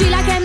tutti che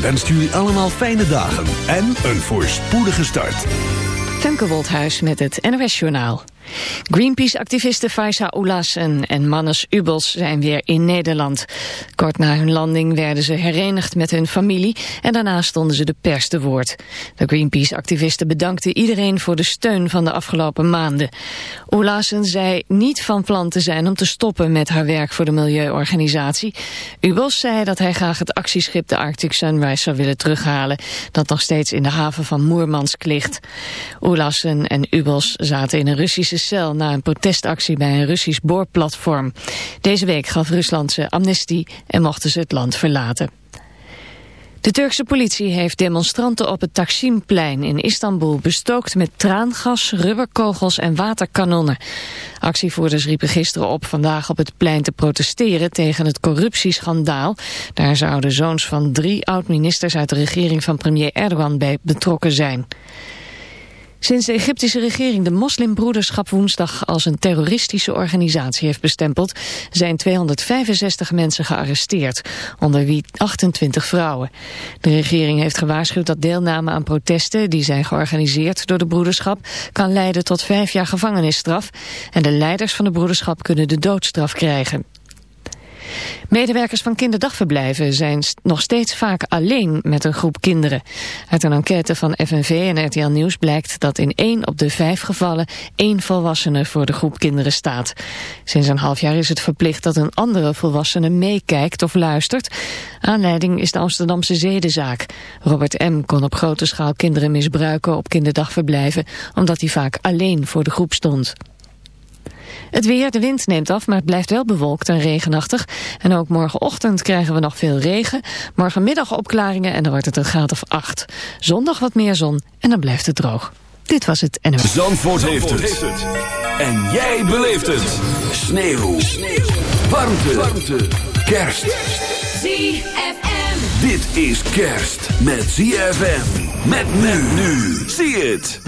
wenst jullie allemaal fijne dagen en een voorspoedige start. Femke Woldhuis met het NOS Journaal. Greenpeace-activisten Faisa Oelassen en Mannes Ubels zijn weer in Nederland. Kort na hun landing werden ze herenigd met hun familie en daarna stonden ze de pers te woord. De Greenpeace-activisten bedankten iedereen voor de steun van de afgelopen maanden. Oelassen zei niet van plan te zijn om te stoppen met haar werk voor de milieuorganisatie. Ubels zei dat hij graag het actieschip de Arctic Sunrise zou willen terughalen, dat nog steeds in de haven van Moermansk ligt. Oelassen en Ubels zaten in een Russische na een protestactie bij een Russisch boorplatform. Deze week gaf Rusland ze amnestie en mochten ze het land verlaten. De Turkse politie heeft demonstranten op het Taksimplein in Istanbul bestookt met traangas, rubberkogels en waterkanonnen. Actievoerders riepen gisteren op vandaag op het plein te protesteren tegen het corruptieschandaal. Daar zouden zoons van drie oud-ministers uit de regering van premier Erdogan bij betrokken zijn. Sinds de Egyptische regering de moslimbroederschap woensdag als een terroristische organisatie heeft bestempeld, zijn 265 mensen gearresteerd, onder wie 28 vrouwen. De regering heeft gewaarschuwd dat deelname aan protesten die zijn georganiseerd door de broederschap kan leiden tot vijf jaar gevangenisstraf en de leiders van de broederschap kunnen de doodstraf krijgen. Medewerkers van kinderdagverblijven zijn nog steeds vaak alleen met een groep kinderen. Uit een enquête van FNV en RTL Nieuws blijkt dat in één op de vijf gevallen één volwassene voor de groep kinderen staat. Sinds een half jaar is het verplicht dat een andere volwassene meekijkt of luistert. Aanleiding is de Amsterdamse zedenzaak. Robert M. kon op grote schaal kinderen misbruiken op kinderdagverblijven omdat hij vaak alleen voor de groep stond. Het weer, de wind neemt af, maar het blijft wel bewolkt en regenachtig. En ook morgenochtend krijgen we nog veel regen. Morgenmiddag opklaringen en dan wordt het een graad of 8. Zondag wat meer zon en dan blijft het droog. Dit was het NOS. Zandvoort, heeft, het. En jij beleeft het. Sneeuw. Sneeuw. Warmte. Warmte. Kerst. ZFM. Dit is kerst met ZFM. Met men nu. Zie het.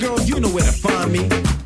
Girl, you know where to find me.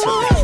to me.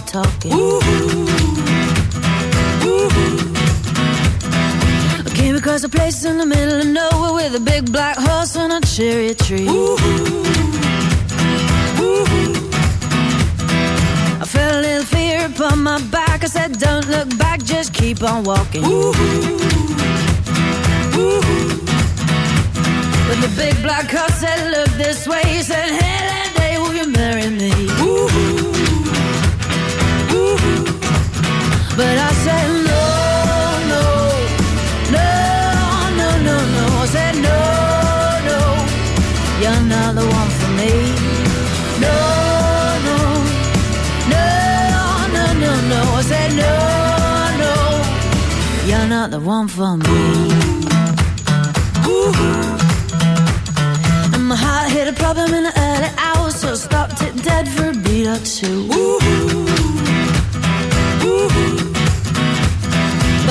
The talking. I came across a place in the middle of nowhere with a big black horse and a cherry tree. I felt a little fear upon my back. I said, Don't look back, just keep on walking. When the big black horse said, Look this way, he said, Hey, But I said, No, no, no, no, no, no. I said, No, no, you're not the one for me. No, no, no, no, no, no. I said, No, no, you're not the one for me. And my heart hit a problem in the early hours, so stopped it dead for a beat or two.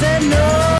said no,